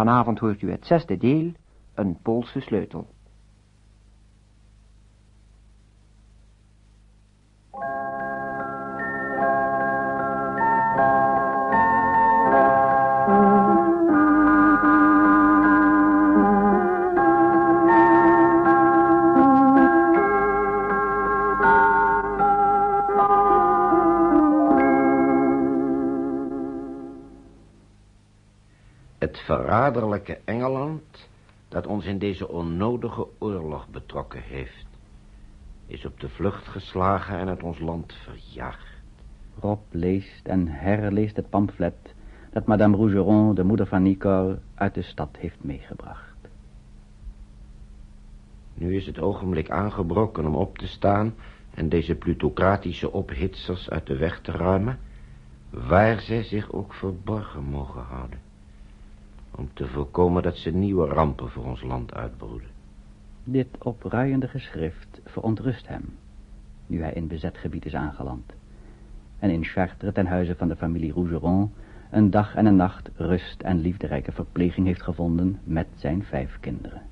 Vanavond hoort u het zesde deel, een Poolse sleutel. In deze onnodige oorlog betrokken heeft, is op de vlucht geslagen en uit ons land verjaagd. Rob leest en herleest het pamflet dat madame Rougeron, de moeder van Nicole, uit de stad heeft meegebracht. Nu is het ogenblik aangebroken om op te staan en deze plutocratische ophitsers uit de weg te ruimen, waar zij zich ook verborgen mogen houden om te voorkomen dat ze nieuwe rampen voor ons land uitbroeden. Dit opruiende geschrift verontrust hem, nu hij in bezet gebied is aangeland. En in Chartres ten huize van de familie Rougeron een dag en een nacht rust en liefderijke verpleging heeft gevonden met zijn vijf kinderen.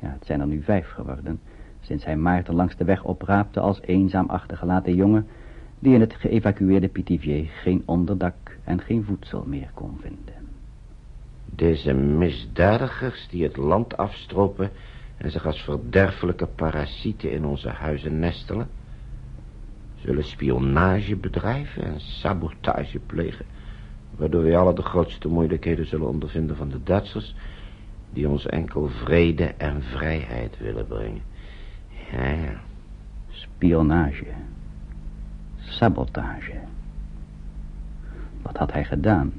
Ja, het zijn er nu vijf geworden, sinds hij Maarten langs de weg opraapte als eenzaam achtergelaten jongen, die in het geëvacueerde Pithiviers geen onderdak en geen voedsel meer kon vinden. Deze misdadigers die het land afstropen en zich als verderfelijke parasieten in onze huizen nestelen, zullen spionage bedrijven en sabotage plegen, waardoor wij alle de grootste moeilijkheden zullen ondervinden van de Duitsers, die ons enkel vrede en vrijheid willen brengen. Ja, ja. Spionage. Sabotage. Wat had hij gedaan?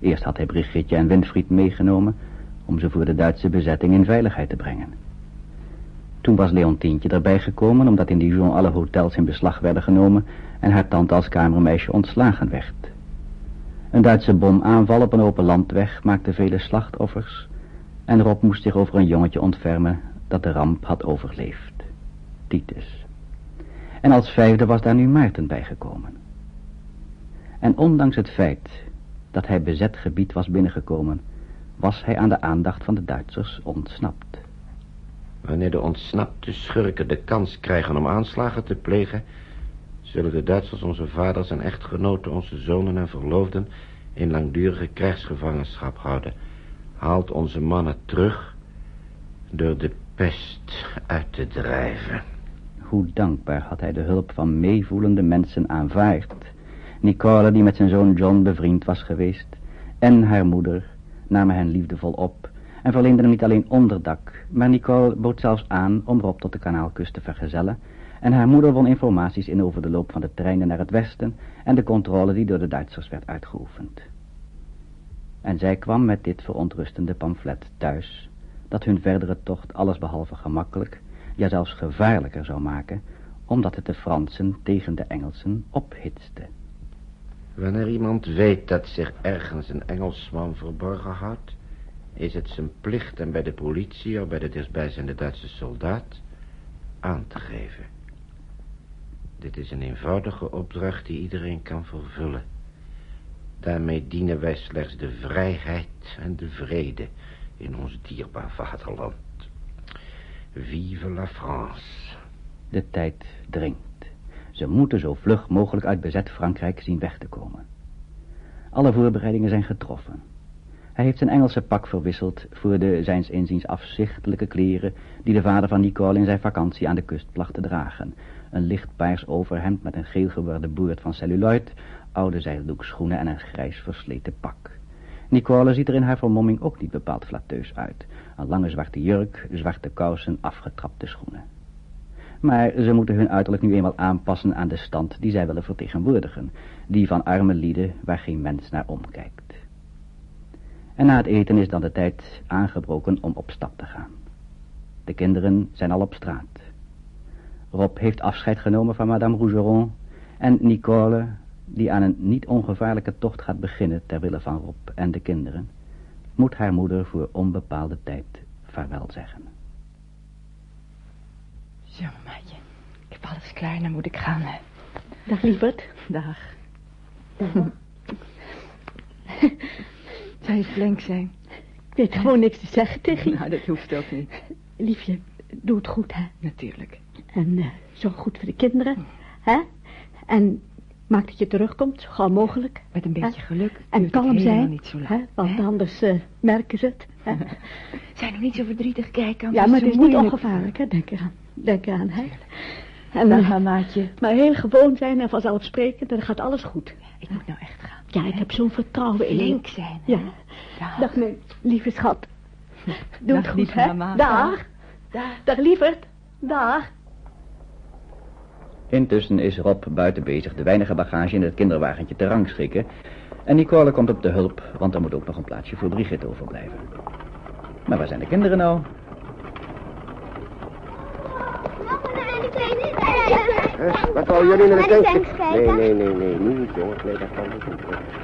Eerst had hij Brigitte en Winfried meegenomen om ze voor de Duitse bezetting in veiligheid te brengen. Toen was Leontientje erbij gekomen omdat in Dijon alle hotels in beslag werden genomen en haar tante als kamermeisje ontslagen werd. Een Duitse bomaanval op een open landweg maakte vele slachtoffers en Rob moest zich over een jongetje ontfermen dat de ramp had overleefd. Titus. En als vijfde was daar nu Maarten bijgekomen. En ondanks het feit dat hij bezet gebied was binnengekomen, was hij aan de aandacht van de Duitsers ontsnapt. Wanneer de ontsnapte schurken de kans krijgen om aanslagen te plegen, zullen de Duitsers onze vaders en echtgenoten, onze zonen en verloofden in langdurige krijgsgevangenschap houden. Haalt onze mannen terug door de pest uit te drijven. Hoe dankbaar had hij de hulp van meevoelende mensen aanvaard Nicole, die met zijn zoon John bevriend was geweest, en haar moeder namen hen liefdevol op en verleenden hem niet alleen onderdak, maar Nicole bood zelfs aan om Rob tot de kanaalkust te vergezellen en haar moeder won informaties in over de loop van de treinen naar het westen en de controle die door de Duitsers werd uitgeoefend. En zij kwam met dit verontrustende pamflet thuis, dat hun verdere tocht allesbehalve gemakkelijk, ja zelfs gevaarlijker zou maken, omdat het de Fransen tegen de Engelsen ophitste. Wanneer iemand weet dat zich ergens een Engelsman verborgen houdt... is het zijn plicht hem bij de politie of bij de dichtstbijzijnde Duitse soldaat aan te geven. Dit is een eenvoudige opdracht die iedereen kan vervullen. Daarmee dienen wij slechts de vrijheid en de vrede in ons dierbaar vaderland. Vive la France. De tijd dringt. Ze moeten zo vlug mogelijk uit bezet Frankrijk zien weg te komen. Alle voorbereidingen zijn getroffen. Hij heeft zijn Engelse pak verwisseld voor de zijns inziens afzichtelijke kleren die de vader van Nicole in zijn vakantie aan de kust placht te dragen. Een licht paars overhemd met een geel geworden boord van celluloid, oude zijdoekschoenen en een grijs versleten pak. Nicole ziet er in haar vermomming ook niet bepaald flatteus uit. Een lange zwarte jurk, zwarte kousen, afgetrapte schoenen. Maar ze moeten hun uiterlijk nu eenmaal aanpassen aan de stand die zij willen vertegenwoordigen. Die van arme lieden waar geen mens naar omkijkt. En na het eten is dan de tijd aangebroken om op stap te gaan. De kinderen zijn al op straat. Rob heeft afscheid genomen van madame Rougeron en Nicole, die aan een niet ongevaarlijke tocht gaat beginnen ter wille van Rob en de kinderen, moet haar moeder voor onbepaalde tijd vaarwel zeggen. Zo, mamaatje. Ik heb alles klaar, dan moet ik gaan. Hè. Dag, lieverd. Dag. Dag. Zo, zou je flink zijn. Ik weet gewoon niks te zeggen tegen je. Nou, dat hoeft ook niet. Liefje, doe het goed, hè. Natuurlijk. En uh, zorg goed voor de kinderen, hè. En maak dat je terugkomt, zo gauw mogelijk. Met een beetje hè? geluk. En kalm zijn, niet zo lang, hè, want hè? anders uh, merken ze het. Hè? Zijn nog niet zo verdrietig kijken. Ja, maar het is niet ongevaarlijk, hè. Denk eraan. Denk eraan, hè. En dan gaan, maatje. Maar heel gewoon zijn en vanzelfsprekend, dan gaat alles goed. Ik moet nou echt gaan. Ja, ik heb zo'n vertrouwen in je. Flink zijn, Ja. Dag. Dag, mijn lieve schat. Doe Dag, het goed, hè. mama. Dag. Dag. Dag, lieverd. Dag. Intussen is Rob buiten bezig de weinige bagage in het kinderwagentje te rangschikken. En Nicole komt op de hulp, want er moet ook nog een plaatsje voor Brigitte overblijven. Maar waar zijn de kinderen nou? Eh, wat wou jullie naar de tanks? Nee, nee, nee, nee, niet jongens. Nee, dat kan niet.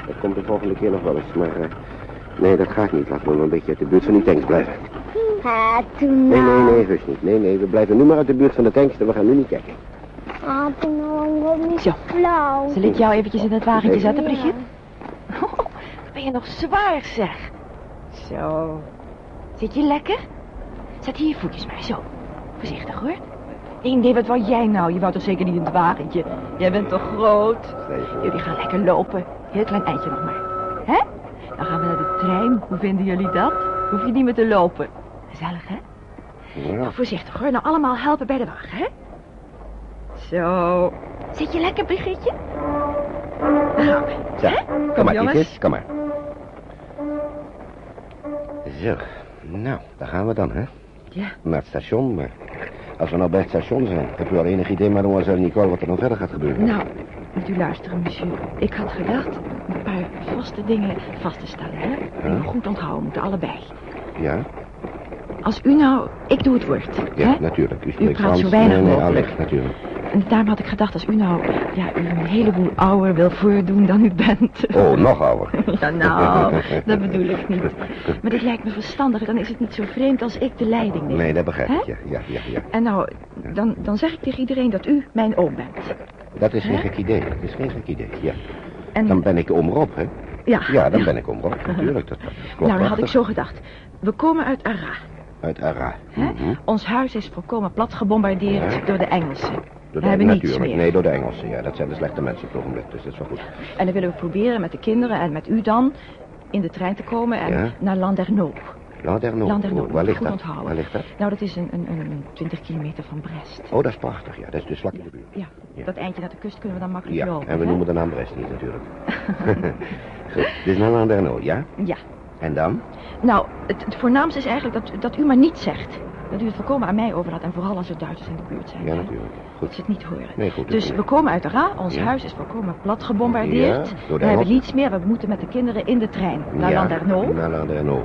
Dat komt de volgende keer nog wel eens. Maar eh, nee, dat gaat niet. Laten we maar een beetje uit de buurt van die tanks blijven. Ah, toen Nee, nee, nou. nee, heus niet. Nee, nee, we blijven nu maar uit de buurt van de tanks en we gaan nu niet kijken. Ah, toen nou, ik word niet Zo. flauw. Zal ik jou eventjes in het wagentje zetten. Brigitte? Oh, ben je nog zwaar, zeg. Zo. Zit je lekker? Zet hier je voetjes maar, zo. Voorzichtig, hoor. Nee, nee, wat wou jij nou? Je wou toch zeker niet in het wagentje? Jij bent toch groot? Jullie gaan lekker lopen. Heel klein eindje nog maar. Hè? Dan gaan we naar de trein. Hoe vinden jullie dat? Hoef je niet meer te lopen. Gezellig, hè? Ja, Nou, voorzichtig hoor. Nou, allemaal helpen bij de wagen, hè? Zo. Zit je lekker, Brigitte? We. Zo, Hè? kom maar, jongens. kiekjes, kom maar. Zo, nou, daar gaan we dan, hè? Ja. Naar het station, maar als we nou bij het station zijn, heb u al enig idee, mademoiselle Nicole, wat er dan verder gaat gebeuren? Nou, moet u luisteren, monsieur. Ik had gedacht een paar vaste dingen vast te stellen, hè? Die we goed onthouden moeten, allebei. Ja, Als u nou... Ik doe het woord, ja, hè? natuurlijk. U U praat Frans. zo weinig nee, nee, mogelijk. natuurlijk. En daarom had ik gedacht, als u nou... Ja, u een heleboel ouder wil voordoen dan u bent. Oh, nog ouder. Ja, nou, dat bedoel ik niet. Maar dit lijkt me verstandiger. Dan is het niet zo vreemd als ik de leiding neem. Nee, dat begrijp ik, ja, ja, ja, ja. En nou, dan, dan zeg ik tegen iedereen dat u mijn oom bent. Dat is geen gek idee, dat is geen gek idee, ja. En, Dan ben ik oom Rob, hè? ja, Ja, dan ben ik oom Rob, natuurlijk. Dat, dat klopt Nou, dan had ik zo gedacht. We komen uit Arra. Uit Ara. Hè? Mhm. Ons huis is volkomen plat gebombardeerd Ja. door de Engelsen. Door We de, natuurlijk, nee, door de Engelsen, ja. Dat zijn de slechte mensen op het ogenblik, dus dat is wel goed. En dan willen we proberen met de kinderen en met u dan in de trein te komen en Ja. naar. Landerneau. Landerneau, Oh, waar ligt goed dat? onthouden. Waar ligt dat? Nou, dat is een, een, een 20 kilometer van Brest. Oh, dat is prachtig, ja. Dat is dus vlak in de buurt. Ja, Ja. dat eindje naar de kust kunnen we dan makkelijk Ja, lopen. en we hè? noemen de naam Brest niet, natuurlijk. goed, dus naar Landerneau, ja? Ja. En dan? Nou, het, het voornaamste is eigenlijk dat, dat u maar niets zegt. Dat u het volkomen aan mij overlaat. En vooral als er Duitsers in de buurt zijn. Ja, hè? natuurlijk. Dat Goed. ze het niet horen. Nee, goed, dus we komen uit de Ra. Ons Ja. huis is volkomen plat gebombardeerd. Ja, we hebben niets meer. We moeten met de kinderen in de trein naar ja, Landerneau. Naar.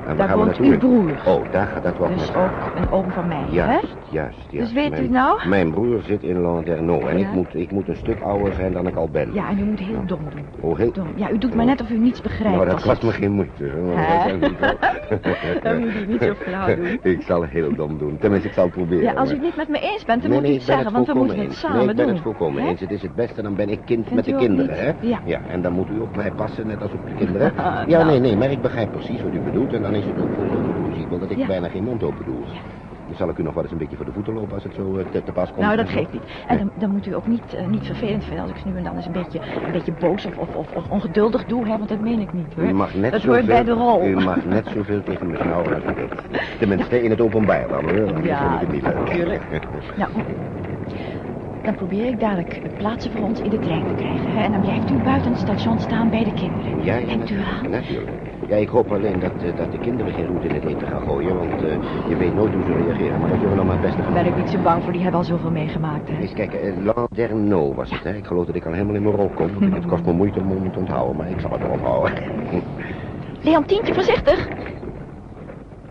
En Daar gaan woont uw broer. Oh, daar gaat dat wordt Dus ook een oom van mij, hè? Juist, juist, juist. weet u nou? Mijn broer zit in Landerneau en ik, moet, ik moet een stuk ouder zijn dan ik al ben. Ja, en u moet heel dom doen. Oh, heel... Dom. Ja, u doet maar net of u niets begrijpt. Nou, dat kost me geen moeite. Dat moet u niet zo flauw doen. ik zal heel dom doen. Tenminste, ik zal het proberen. Ja, als u het niet met me eens bent, dan nee, moet u ik het zeggen, want we volkomen moeten het eens. samen Nee, ik ben doen. het volkomen Hè? eens. Het is het beste, dan ben ik kind Vindt met de kinderen, hè? Ja. ja. En dan moet u op mij passen, net als op de kinderen. Nou. ja, nee, nee, maar ik begrijp precies wat u bedoelt. En dan is het ook voldoende plausibel dat ik bijna geen mond open doe. Dan zal ik u nog wel eens een beetje voor de voeten lopen als het zo eh, te, te pas komt. Nou, dat geeft niet. En dan, dan moet u ook niet, eh, niet vervelend vinden als ik nu en dan eens een beetje, een beetje boos of, of, of, of ongeduldig doe, hè, want dat meen ik niet, hoor. U mag net dat zoveel, hoort bij de rol. U mag net zoveel tegen me snauwen als u wilt. Tenminste, in het openbaar dan, hoor. Anders Ja, vind ik het niet leuk. natuurlijk. Nou, dan probeer ik dadelijk plaatsen voor ons in de trein te krijgen. Hè? En dan blijft u buiten het station staan bij de kinderen. Ja, ja, Denkt u natuurlijk. aan? natuurlijk. Ja, ik hoop alleen dat, eh, dat de kinderen geen roet in het eten gaan gooien, want eh, je weet nooit hoe ze reageren. Maar dat zullen we nog maar het beste van. ben ik niet zo bang voor, die hebben al zoveel meegemaakt. Hè? Eens kijken, eh, Landerneau was het, hè? Ik geloof dat ik al helemaal in mijn rol kom. want Het kost me moeite om het te onthouden, maar ik zal het wel onthouden. Leontientje, voorzichtig!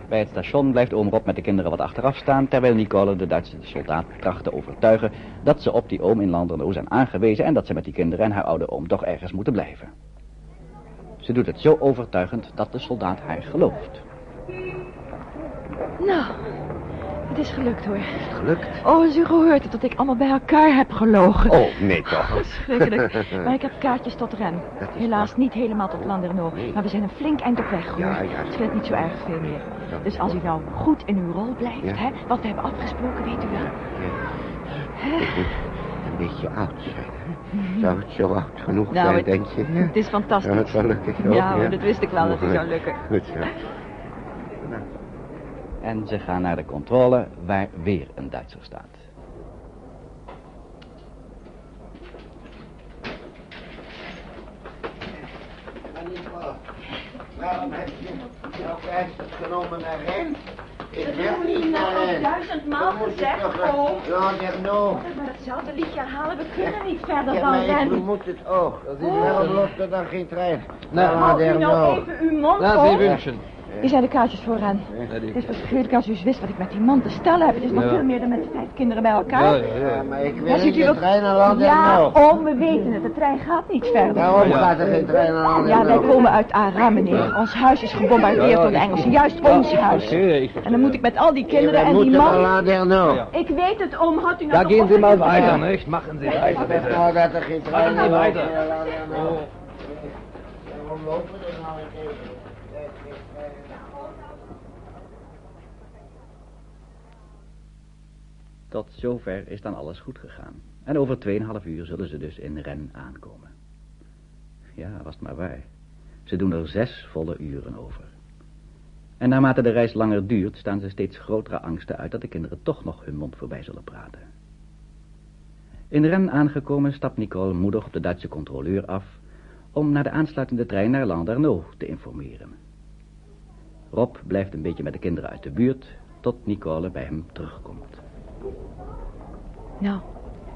Bij het station blijft oom Rob met de kinderen wat achteraf staan... terwijl Nicole de Duitse soldaat tracht te overtuigen... dat ze op die oom in Landerneau zijn aangewezen... en dat ze met die kinderen en haar oude oom toch ergens moeten blijven. Ze doet het zo overtuigend dat de soldaat haar gelooft. Nou, Het is gelukt hoor. Gelukt? Oh, als u gehoord hebt dat ik allemaal bij elkaar heb gelogen. Oh, nee toch. Schrikkelijk. Maar ik heb kaartjes tot Ren. Is Helaas waar. niet helemaal tot Landerneau. Nee. Maar we zijn een flink eind op weg hoor. Ja, ja. Het scheelt niet zo erg veel meer. Dus is als u nou goed in uw rol blijft, Ja. hè, wat we hebben afgesproken, weet u wel. Ik moet een beetje oud zijn. Zou het zo oud genoeg Nou, zijn, het- denk je? Het is fantastisch. het wel lukken? Ja, hoor, dat wist ik wel dat het zou lukken. Goed zo. En ze gaan naar de controle waar weer een Duitser staat. Waarom heb je jouw reis genomen naar Ren? Ik wil niet Ren. duizendmaal gezegd, oom. Ja, Derno. Maar hetzelfde liedje herhalen, we kunnen niet verder Ja, dan maar ik moet het ook. Waarom loopt er dan geen trein? Nou, Houdt u nou even uw mond Laat om. wünschen. Hier zijn de kaartjes voor Ren. Ja, die- Het is verschrikkelijk als u eens wist wat ik met die man te stellen heb. Het is nog Ja. veel meer dan met vijf kinderen bij elkaar. ja, Ja, ja. maar ik ziet niet de ook- trein naar Land Ja, om, we weten het. De trein gaat niet verder. Waarom Ja. gaat er geen trein naar Land Ja, wij komen uit Ara, meneer. Ons huis is gebombardeerd door de Engelsen. Juist ons huis. En dan moet ik met al die kinderen en die man... Ik weet het, oom. Houdt u nou Da toch gehen op Sie mal met die weiter, nicht? Machen Sie weiter, weet bitte. nou dat er geen trein naar. Land. Oh. Waarom lopen er nou een keer? Tot zover is dan alles goed gegaan. En over 2,5 uur zullen ze dus in Ren aankomen. Ja, was het maar waar. Ze doen er zes volle uren over. En naarmate de reis langer duurt, staan ze steeds grotere angsten uit dat de kinderen toch nog hun mond voorbij zullen praten. In Ren aangekomen stapt Nicole moedig op de Duitse controleur af om naar de aansluitende trein naar Landerneau te informeren. Rob blijft een beetje met de kinderen uit de buurt tot Nicole bij hem terugkomt. Nou,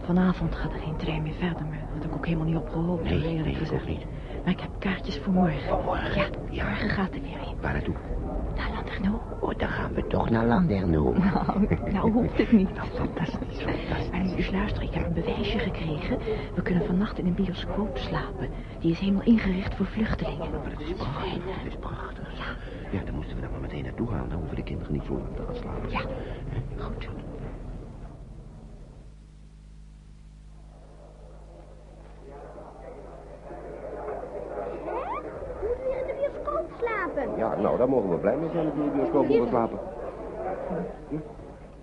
vanavond gaat er geen trein meer verder, maar dat had ik ook helemaal niet op gehoopt. Nee, nee, ik ook niet. Maar ik heb kaartjes voor morgen. Voor morgen? Ja, Ja. morgen gaat er weer een. Waar naartoe? Naar Landerneau. Oh, dan gaan we toch naar Landerno. Nou, nou hoeft het niet. Nou, fantastisch, fantastisch. Maar nu eens luisteren, ik heb een bewijsje gekregen. We kunnen vannacht in een bioscoop slapen. Die is helemaal ingericht voor vluchtelingen. Maar dat is prachtig, dat is prachtig. Ja, dan moeten we dan maar meteen naartoe gaan. Dan hoeven de kinderen niet zo lang te gaan slapen. Ja, goed zo. Moet weer in de bioscoop slapen. Ja, nou, daar mogen we blij mee zijn dat we in de bioscoop mogen slapen.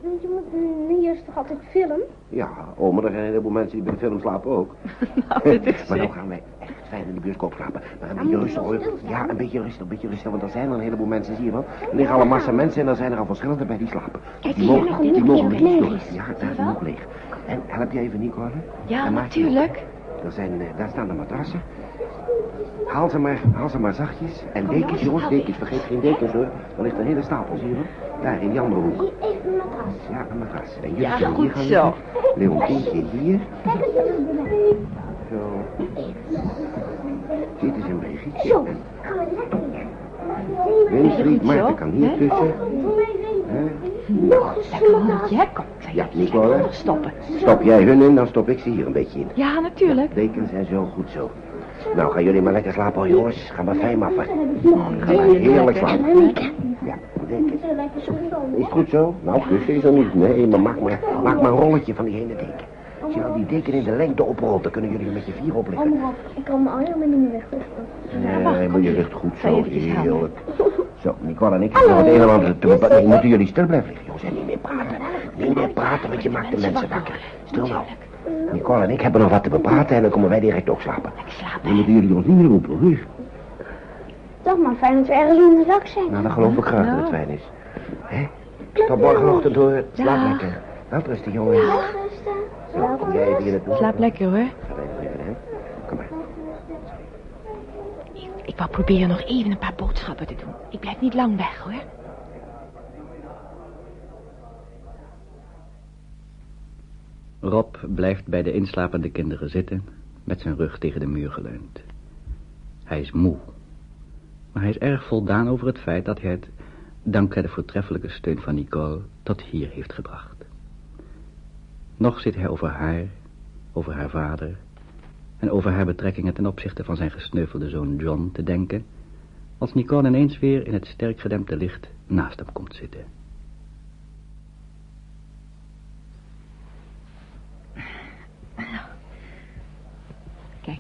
Want je moet, hier is toch altijd film? Ja, oh, maar er zijn een heleboel mensen die bij de film slapen ook. Nou, is maar nou zeker. gaan wij echt fijn in de bioscoop slapen. Maar een Dan beetje rustig hoor. Ja, een beetje rustig, een beetje rustig. Want er zijn er een heleboel mensen, zie je wel. Er liggen al een massa mensen en er zijn er al verschillende bij die slapen. Kijk, die mogen, nog die mogen niet leeg door. Ja, daar is hoek leeg. En help je even Nicole? Ja, En natuurlijk. Er zijn, eh, daar staan de matrassen. Haal ze maar, haal ze maar zachtjes. En dekens, jongens, dekens. Vergeet geen dekens hoor. Er ligt een hele stapel, zie je wel. Daar, in die andere hoek. Hier even een matras. Ja, een matras. En jullie Ja, goed hier gaan zo. liggen. Leontientje hier. Eens. Zo. Dit is een begietje. Zo, En gaan we lekker. Winfried, Maarten kan hier hè? tussen. Hè? Nog een Lekker matras. honderdje, hè? Kom, ik zal Ja, Nicole. stoppen. Stop jij hun in, dan stop ik ze hier een beetje in. Ja, natuurlijk. Dekens en zo, goed zo. Nou, gaan jullie maar lekker slapen hoor, jongens. Ga maar fijn maffen. Ga maar heerlijk En slapen. Ja, lekker zo Is het goed zo? Nou, kussen is er niet. Nee, maar maak maar, maak maar een rolletje van die ene deken. Als je nou die deken in de lengte oprolt, dan kunnen jullie er met je vier op liggen. Omroep, ik kan me al helemaal niet meer wegrusten. Nee, maar je ligt goed zo, heerlijk. Zo, Nicole en ik hebben het een en ander te bepalen. Moeten jullie stil blijven liggen, jongens. En niet meer praten. Niet meer praten, want je maakt de mensen wakker. Stil nou. Nicole en ik hebben nog wat te bepraten en dan komen wij direct ook slapen. Dan moeten jullie ons niet meer roepen, hoor. Toch maar fijn dat we ergens dak zijn. Nou, dan geloof ik graag dat het fijn is. Hè? Tot morgenochtend, hoor. Slaap Ja. lekker. Rusten. Zo, kom jij even hier naartoe. Slaap lekker, hoor. Ga even even, hè. Kom maar. Ik wou proberen nog even een paar boodschappen te doen. Ik blijf niet lang weg, hoor. Rob blijft bij de inslapende kinderen zitten, met zijn rug tegen de muur geleund. Hij is moe, maar hij is erg voldaan over het feit dat hij het, dankzij de voortreffelijke steun van Nicole, tot hier heeft gebracht. Nog zit hij over haar, over haar vader en over haar betrekkingen ten opzichte van zijn gesneuvelde zoon John te denken, als Nicole ineens weer in het sterk gedempte licht naast hem komt zitten.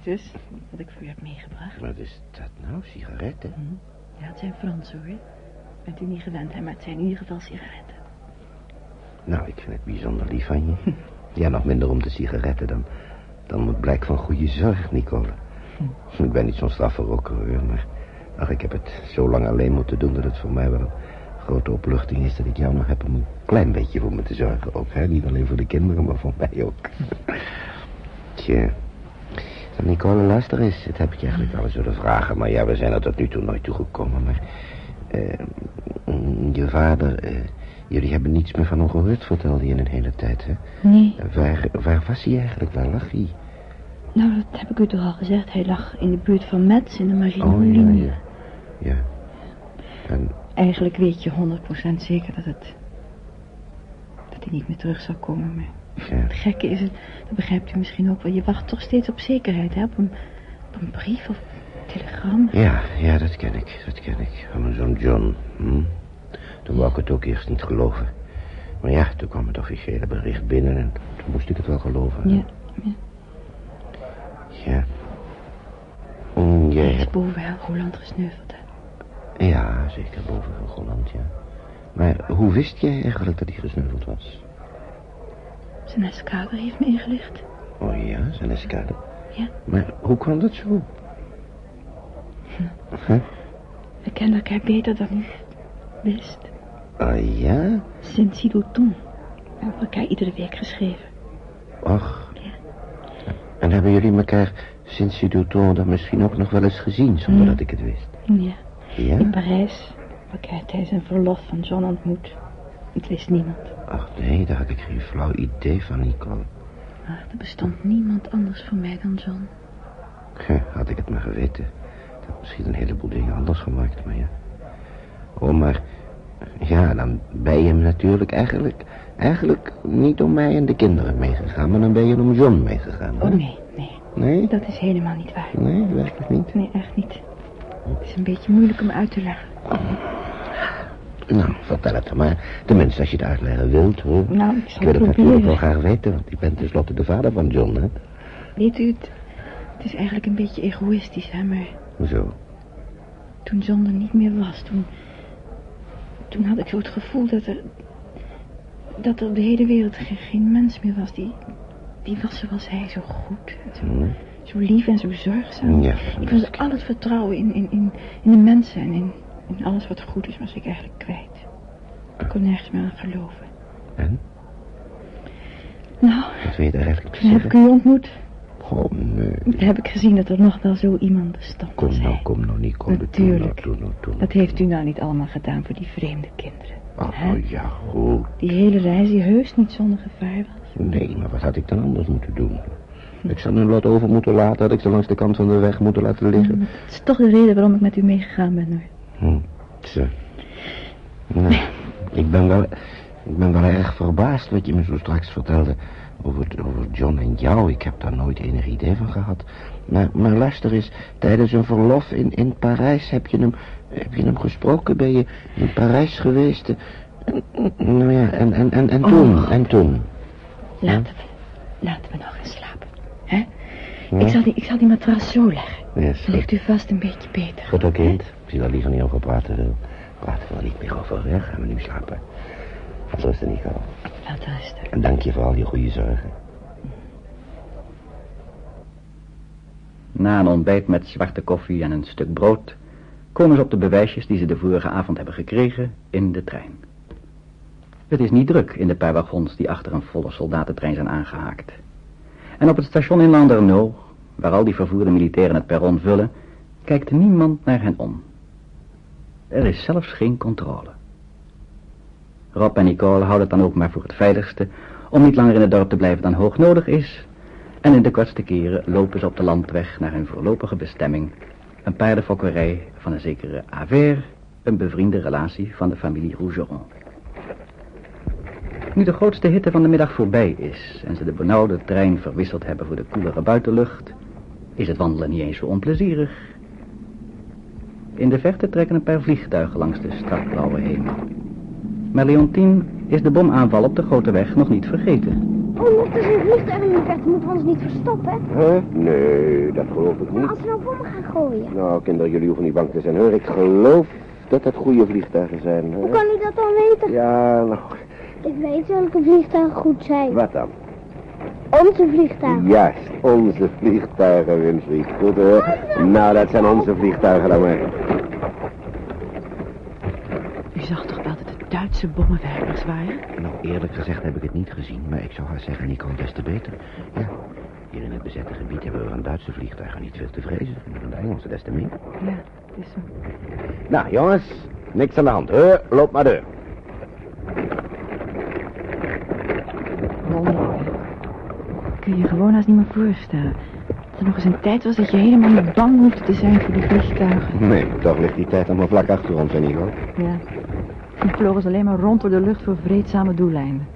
Dus, wat ik voor u heb meegebracht. Wat is dat nou? Sigaretten? Ja, het zijn Franse hoor. Bent u niet gewend, hè, maar het zijn in ieder geval sigaretten. Nou, ik vind het bijzonder lief van je. Ja, nog minder om de sigaretten dan, dan het blijk van goede zorg, Nicole. Ik ben niet zo'n strafverrokker, hoor, maar... Ach, ik heb het zo lang alleen moeten doen dat het voor mij wel een grote opluchting is... dat ik jou nog heb om een klein beetje voor me te zorgen ook, hè. Niet alleen voor de kinderen, maar voor mij ook. Tje. Nicole, luister eens. Dat heb ik je eigenlijk wel eens willen vragen. Maar ja, we zijn er tot nu toe nooit toegekomen. Maar eh, je vader... eh, jullie hebben niets meer van hem gehoord, vertelde je een hele tijd, hè? Nee, Waar, waar was hij eigenlijk? Waar lag hij? nou, dat heb ik u toch al gezegd. Hij lag in de buurt van Metz in de Oh, Maginot-linie. ja, ja. Ja. En, Eigenlijk weet je 100% zeker dat het... dat hij niet meer terug zal komen, maar... ja. Het gekke is, het, dat begrijpt u misschien ook wel. Je wacht toch steeds op zekerheid, hè? Op een, op een brief of telegram. Ja, ja, dat ken ik, dat ken ik. Van mijn zoon John. Hm? Toen wou ik het ook eerst niet geloven. Maar ja, toen kwam het officiële bericht binnen en toen moest ik het wel geloven. Ja, ja. Ja. Mm, jij Hij is boven Holland gesneuveld, hè? Ja, zeker boven Holland, ja. Maar hoe wist jij eigenlijk dat hij gesneuveld was? Zijn eskader heeft me ingelicht. Oh ja, zijn escade. Ja. Maar hoe kwam dat zo? Huh? We kennen elkaar beter dan u wist. Ah ja? Saint-Sidouton. We hebben elkaar iedere week geschreven. Och. Ja. En hebben jullie elkaar sinds Douton dan misschien ook nog wel eens gezien, zonder Hm. dat ik het wist? Ja, Ja? in Parijs. Elkaar tijdens een verlof van John ontmoet. Het wist niemand. Ach nee, daar had ik geen flauw idee van, Nicole. Maar er bestond niemand anders voor mij dan John. Had ik het maar geweten. Dat had misschien een heleboel dingen anders gemaakt, maar ja. Oh, maar... Ja, dan ben je hem natuurlijk eigenlijk... Eigenlijk niet om mij en de kinderen meegegaan, maar dan ben je om John meegegaan. hè? Oh nee, nee. Nee? Dat is helemaal niet waar. Nee, werkelijk niet. Nee, echt niet. Het is een beetje moeilijk om uit te leggen. Nou, vertel het maar. Tenminste, als je het uitleggen wilt, hoor. Nou, ik zal Ik wil het natuurlijk wel graag weten, want ik ben tenslotte de vader van John, hè? Weet u, het, het is eigenlijk een beetje egoïstisch, hè, maar Hoezo? toen John er niet meer was, toen... Toen had ik zo het gevoel dat er... Dat er op de hele wereld geen, mens meer was die... Die was zoals hij, zo goed. en Zo, Hm? zo lief en zo zorgzaam. Ja, ik was al het vertrouwen in, in, in, in de mensen en in, alles wat goed is, was ik eigenlijk kwijt. Ik kon nergens meer aan geloven. En? Nou, Wat wil je daar eigenlijk heb ik u ontmoet. Oh, nee. Heb ik gezien dat er nog wel zo iemand bestond Kom nou, kom nou, Nicole. Doe Natuurlijk. doe nou, doe nou. Dat heeft u nou niet allemaal gedaan voor die vreemde kinderen. hè? Oh, ja, goed. Die hele reis die heus niet zonder gevaar was. Nee, maar wat had ik dan anders moeten doen? Ik zou hun lot over moeten laten, had ik ze langs de kant van de weg moeten laten liggen. Dat is toch de reden waarom ik met u meegegaan ben hoor. Hm, zo. Nou, ik ben wel, ik ben wel erg verbaasd wat je me zo straks vertelde over, over John en jou. Ik heb daar nooit enig idee van gehad. Maar, maar luister eens, tijdens een verlof in, in Parijs heb je, hem, heb je hem gesproken? Ben je in Parijs geweest? En- Nou ja, en, en, en, en toen, Oh. en toen? Laten we, laten we nog eens slapen. Hè? Ja? Ik, zal die, ik zal die matras zo leggen. Ja, Dan ligt u vast een beetje beter. Goed kind. Ik zie daar liever niet over praten wil. Praten we er niet meer over, hè? Gaan we nu slapen. Wat rusten, Nico. Laat rusten. En dank je voor al je goede zorgen. Na een ontbijt met zwarte koffie en een stuk brood... komen ze op de bewijsjes die ze de vorige avond hebben gekregen in de trein. Het is niet druk in de paar wagons die achter een volle soldatentrein zijn aangehaakt. En op het station in Landerneau, waar al die vervoerde militairen het perron vullen... kijkt niemand naar hen om. Er is zelfs geen controle. Rob en Nicole houden het dan ook maar voor het veiligste... om niet langer in het dorp te blijven dan hoog nodig is... En in de kortste keren lopen ze op de landweg naar hun voorlopige bestemming. Een paardenfokkerij van een zekere Aver, een bevriende relatie van de familie Rougeron. Nu de grootste hitte van de middag voorbij is en ze de benauwde trein verwisseld hebben voor de koelere buitenlucht, is het wandelen niet eens zo onplezierig. In de verte trekken een paar vliegtuigen langs de strakblauwe hemel. Maar Leontien is de bomaanval op de grote weg nog niet vergeten. Oh, mocht er zo'n vliegtuig in de verte, moeten we ons niet verstoppen. Huh? Nee, dat geloof ik Maar niet. als we nou bommen gaan gooien. Nou, kinderen, jullie hoeven niet bang te zijn, hoor. Ik geloof dat dat goede vliegtuigen zijn. Hoe kan u dat dan weten? Ja, nou, Ik weet welke vliegtuigen goed zijn. wat dan? Onze vliegtuigen. Juist, onze vliegtuigen, Winfried. Goed, hoor. Nou, dat zijn onze vliegtuigen dan maar. U zag toch wel dat het Duitse bommenwerpers waren? Nou, eerlijk gezegd heb ik het niet gezien, maar ik zou haar zeggen, Nicole, des te beter. Ja, hier in het bezette gebied hebben we van Duitse vliegtuigen niet veel te vrezen. En van de Engelse des te meer. Ja, het is zo. Nou, jongens, niks aan de hand. Loop maar deur. Kun je gewoon als niet meer voorstellen. Dat er nog eens een tijd was dat je helemaal niet bang hoefde te zijn voor die vliegtuigen. Nee, toch ligt die tijd allemaal vlak achter ons, hè, Nicole? Ja. Die vlogen ze alleen maar rond door de lucht voor vreedzame doeleinden.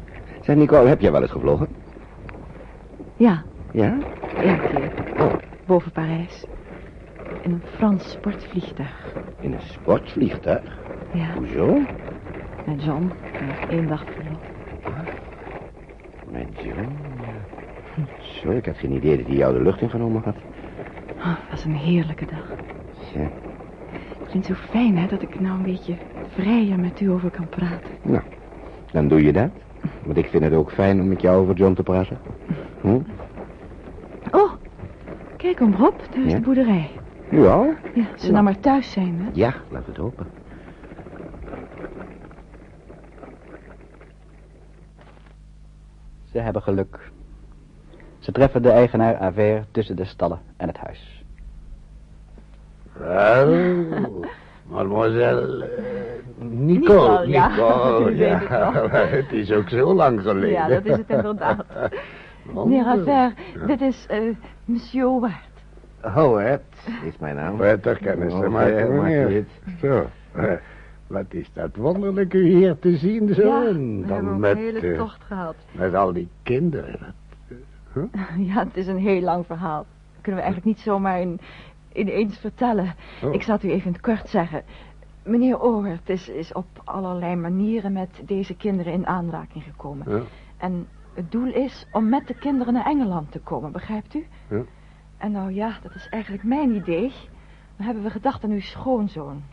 Zeg, Nicole, heb jij wel eens gevlogen? Ja, Ja? één keer. Boven Parijs. In een Frans sportvliegtuig. In een sportvliegtuig? Ja, Hoezo? met John. En één dag verlof. Met John? Zo, ik had geen idee dat hij jou de lucht ingenomen had. Oh, het was een heerlijke dag. Ja. Ik vind het zo fijn, hè, dat ik nou een beetje vrijer met u over kan praten. Nou, dan doe je dat. Want ik vind het ook fijn om met jou over John te praten. Hm? Oh, kijk om Rob, daar is Ja? de boerderij. Ja? Ja, als ze nou maar thuis zijn, hè. Ja, laat het hopen. Ze hebben geluk. Ze treffen de eigenaar Aver tussen de stallen en het huis. Wel, mademoiselle Nicole. Nicole, ja. Nicole, ja. Het is ook zo lang geleden. Ja, dat is het inderdaad. Meneer Aver, dit is eh monsieur Howard. Howard is mijn naam. Prettig kennis te maken, meneer. Zo, eh, wat is dat wonderlijk u hier te zien zo. ja, en we dan hebben met, een hele eh, tocht gehad. met al die kinderen. Ja, het is een heel lang verhaal. Dat kunnen we eigenlijk niet zomaar in, ineens vertellen. Oh. Ik zal het u even in het kort zeggen. Meneer Howard is, is op allerlei manieren met deze kinderen in aanraking gekomen. Ja. En het doel is om met de kinderen naar Engeland te komen, begrijpt u? Ja. En nou ja, dat is eigenlijk mijn idee. Dan hebben we gedacht aan uw schoonzoon.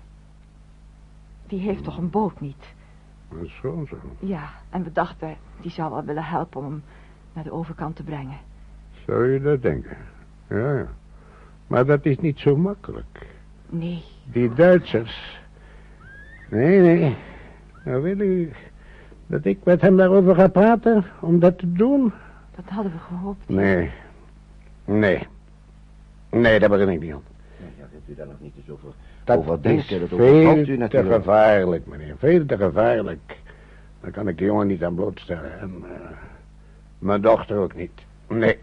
Die heeft toch een boot niet? Zo, zo. Ja, en we dachten, die zou wel willen helpen om hem naar de overkant te brengen. Zou je dat denken? Ja, ja. Maar dat is niet zo makkelijk. Nee, Die Duitsers. Nee, nee. Nou wil u dat ik met hem daarover ga praten om dat te doen? dat hadden we gehoopt. Nee. Nee. Nee, daar begin ik niet aan. Ja, vindt u daar nog niet eens over, Dat over denken? Dat veel u te natuurlijk. gevaarlijk, meneer. Veel te gevaarlijk. Daar kan ik de jongen niet aan blootstellen. En eh, mijn dochter ook niet. Nee.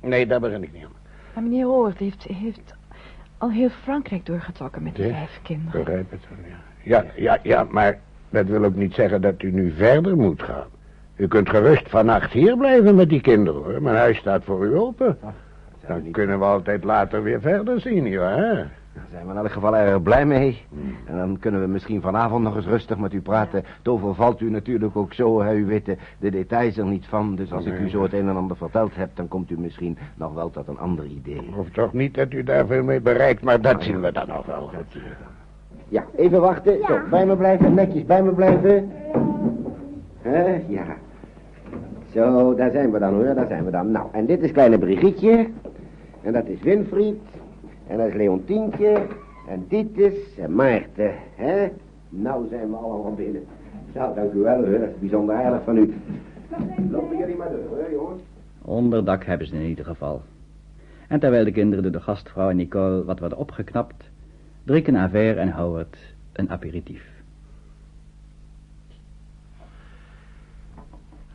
Nee, daar begin ik niet aan. Maar meneer Howard heeft, heeft al heel Frankrijk doorgetrokken met die Ja, vijf kinderen. Begrijp het wel, ja. Ja, ja, ja, maar dat wil ook niet zeggen dat u nu verder moet gaan. U kunt gerust vannacht hier blijven met die kinderen, hoor. Mijn huis staat voor u open. Dan kunnen we altijd later weer verder zien, ja, hè? Daar zijn we in elk geval erg blij mee. En dan kunnen we misschien vanavond nog eens rustig met u praten. Het overvalt u natuurlijk ook zo, hè. U weet de, de details er niet van. Dus als ik u zo het een en ander verteld heb, dan komt u misschien nog wel tot een ander idee. Of toch niet dat u daar veel mee bereikt, maar dat zien we dan nog wel. Ja, even wachten. Zo, bij me blijven, netjes bij me blijven. Hè, ja. Zo, daar zijn we dan hoor, daar zijn we dan. Nou, en dit is kleine Brigietje. En dat is Winfried. En dat is Leontientje. En dit is eh, Maarten, hè. Nou zijn we allemaal binnen. Nou, dank u wel hoor, dat is bijzonder aardig van u. Lopen jullie maar door hoor, jongens. Onderdak hebben ze in ieder geval. En terwijl de kinderen door de gastvrouw en Nicole wat worden opgeknapt, drinken Aver en Howard een aperitief.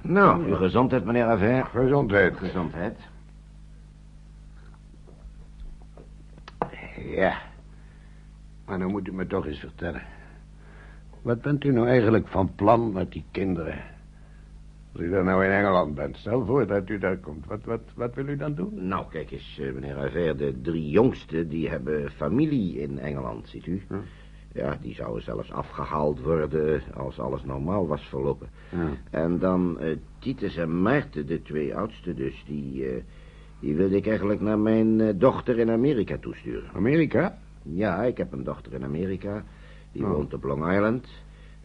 Nou, uw gezondheid, meneer Aver. Gezondheid. Gezondheid. Ja. Maar dan moet u me toch eens vertellen. Wat bent u nou eigenlijk van plan met die kinderen? Als u dan nou in Engeland bent, stel voor dat u daar komt. Wat, wat, wat wil u dan doen? Nou, kijk eens, eh, meneer Aver, de drie jongsten, die hebben familie in Engeland, ziet u. Hm. Ja, die zouden zelfs afgehaald worden als alles normaal was verlopen. Ja. En dan eh, Titus en Maarten, de twee oudste dus, die, eh, die wilde ik eigenlijk naar mijn eh, dochter in Amerika toesturen. Amerika? Ja, ik heb een dochter in Amerika. Die Oh. woont op Long Island.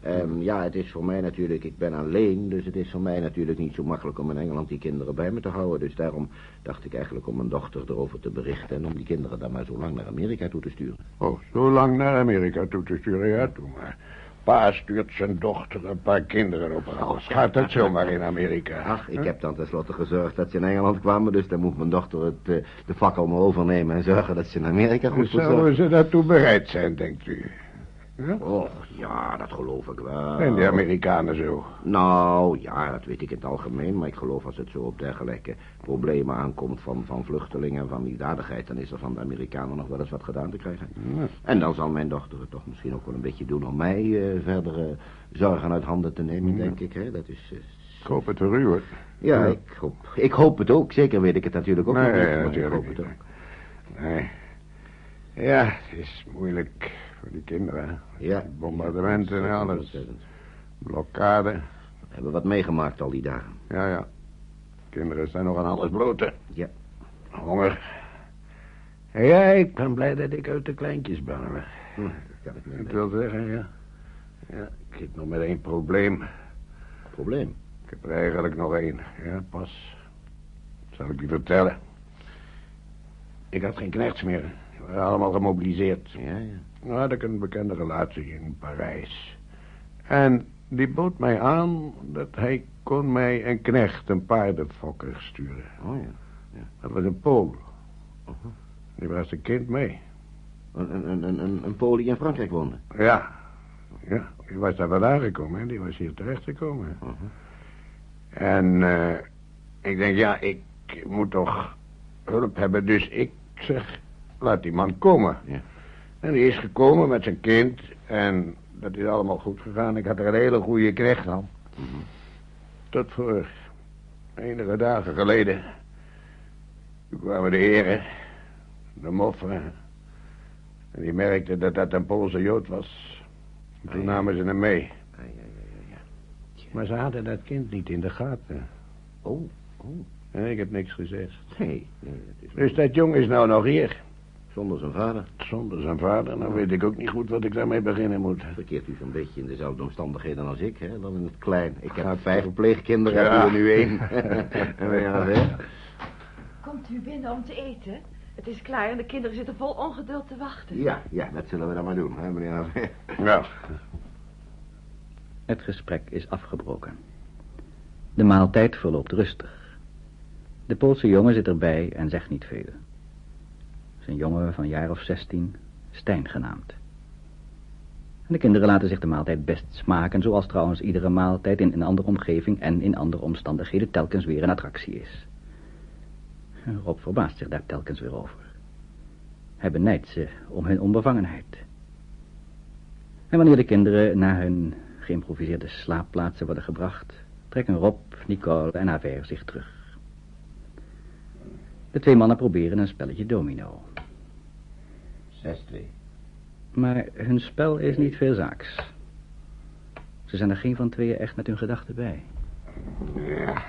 En ja, het is voor mij natuurlijk, ik ben alleen, dus het is voor mij natuurlijk niet zo makkelijk om in Engeland die kinderen bij me te houden. Dus daarom dacht ik eigenlijk om mijn dochter erover te berichten en om die kinderen dan maar zo lang naar Amerika toe te sturen. Oh, zo lang naar Amerika toe te sturen, ja, toe maar. Pa stuurt zijn dochter een paar kinderen op alles. Gaat dat zomaar in Amerika? Ach, ik heb dan tenslotte gezorgd dat ze in Engeland kwamen, dus dan moet mijn dochter het, eh, de fakkel maar overnemen en zorgen dat ze in Amerika goed Zouden verzorgd ze daartoe bereid zijn, denkt u? Ja? Och, ja, dat geloof ik wel. En de Amerikanen zo? Nou, ja, dat weet ik in het algemeen. Maar ik geloof als het zo op dergelijke problemen aankomt van, van vluchtelingen en van misdadigheid... dan is er van de Amerikanen nog wel eens wat gedaan te krijgen. Ja. En dan zal mijn dochter het toch misschien ook wel een beetje doen... om mij eh, verdere zorgen uit handen te nemen, denk ik. Hè? Dat is... eh, Ik hoop het voor u, hoor. ja, Ja. Ik, hoop, ik hoop het ook. Zeker weet ik het natuurlijk ook Nee, niet, maar natuurlijk ik hoop het ook. Nee. Ja, het is moeilijk voor die kinderen. hè. Ja. Bombardementen en alles. Blokkade. We hebben wat meegemaakt al die dagen. Ja, ja. Kinderen zijn nog aan alles bloot, hè. Ja. Honger. Ja, ik ben blij dat ik uit de kleintjes ben. Hm, dat kan ik niet Ik wil zeggen, ja. Ja, ik zit nog met één probleem. Probleem. Ik heb er eigenlijk nog één. Ja, pas. Zal ik je vertellen. Ik had geen knechts meer. Die waren allemaal gemobiliseerd. Ja, ja. Nou had ik een bekende relatie in Parijs. En die bood mij aan dat hij kon mij een knecht, een paardenfokker, sturen. Oh ja. Dat was een Pool. Mhm. Die bracht een kind mee. Een, een, een, een, Pool die in Frankrijk woonde. Ja. Ja, die was daar vandaan gekomen, hè. Die was hier terechtgekomen. Mhm. En eh, ik denk, ja, ik moet toch hulp hebben. Dus ik zeg, laat die man komen. Ja. En die is gekomen met zijn kind. En dat is allemaal goed gegaan. Ik had er een hele goede knecht aan. Tot voor enige dagen geleden. Toen kwamen de heren, de moffen. En die merkten dat dat een Poolse Jood was. En toen namen ze hem mee. Maar ze hadden dat kind niet in de gaten. Oh, oh. En ik heb niks gezegd. Nee, nee, dat is Dus dat jong is nou nog hier. Zonder zijn vader. Zonder zijn vader. Nou weet ik ook niet goed wat ik daarmee beginnen moet. Verkeert u zo'n beetje in dezelfde omstandigheden als ik, hè? Dan in het klein. Ik heb vijf verpleegkinderen, Ja. heb u er nu één. en ben je aan het Komt u binnen om te eten? Het is klaar en de kinderen zitten vol ongeduld te wachten. Ja, ja, dat zullen we dan maar doen, hè, meneer. Ja. Het gesprek is afgebroken. De maaltijd verloopt rustig. De Poolse jongen zit erbij en zegt niet veel. Een jongen van jaar of zestien, Stijn genaamd. En de kinderen laten zich de maaltijd best smaken, zoals trouwens iedere maaltijd in een andere omgeving en in andere omstandigheden telkens weer een attractie is. Rob verbaast zich daar telkens weer over. Hij benijdt ze om hun onbevangenheid. En wanneer de kinderen naar hun geïmproviseerde slaapplaatsen worden gebracht, trekken Rob, Nicole en Aver zich terug. De twee mannen proberen een spelletje domino. 6-2. Maar hun spel is niet veel zaaks. Ze zijn er geen van tweeën echt met hun gedachten bij. Ja.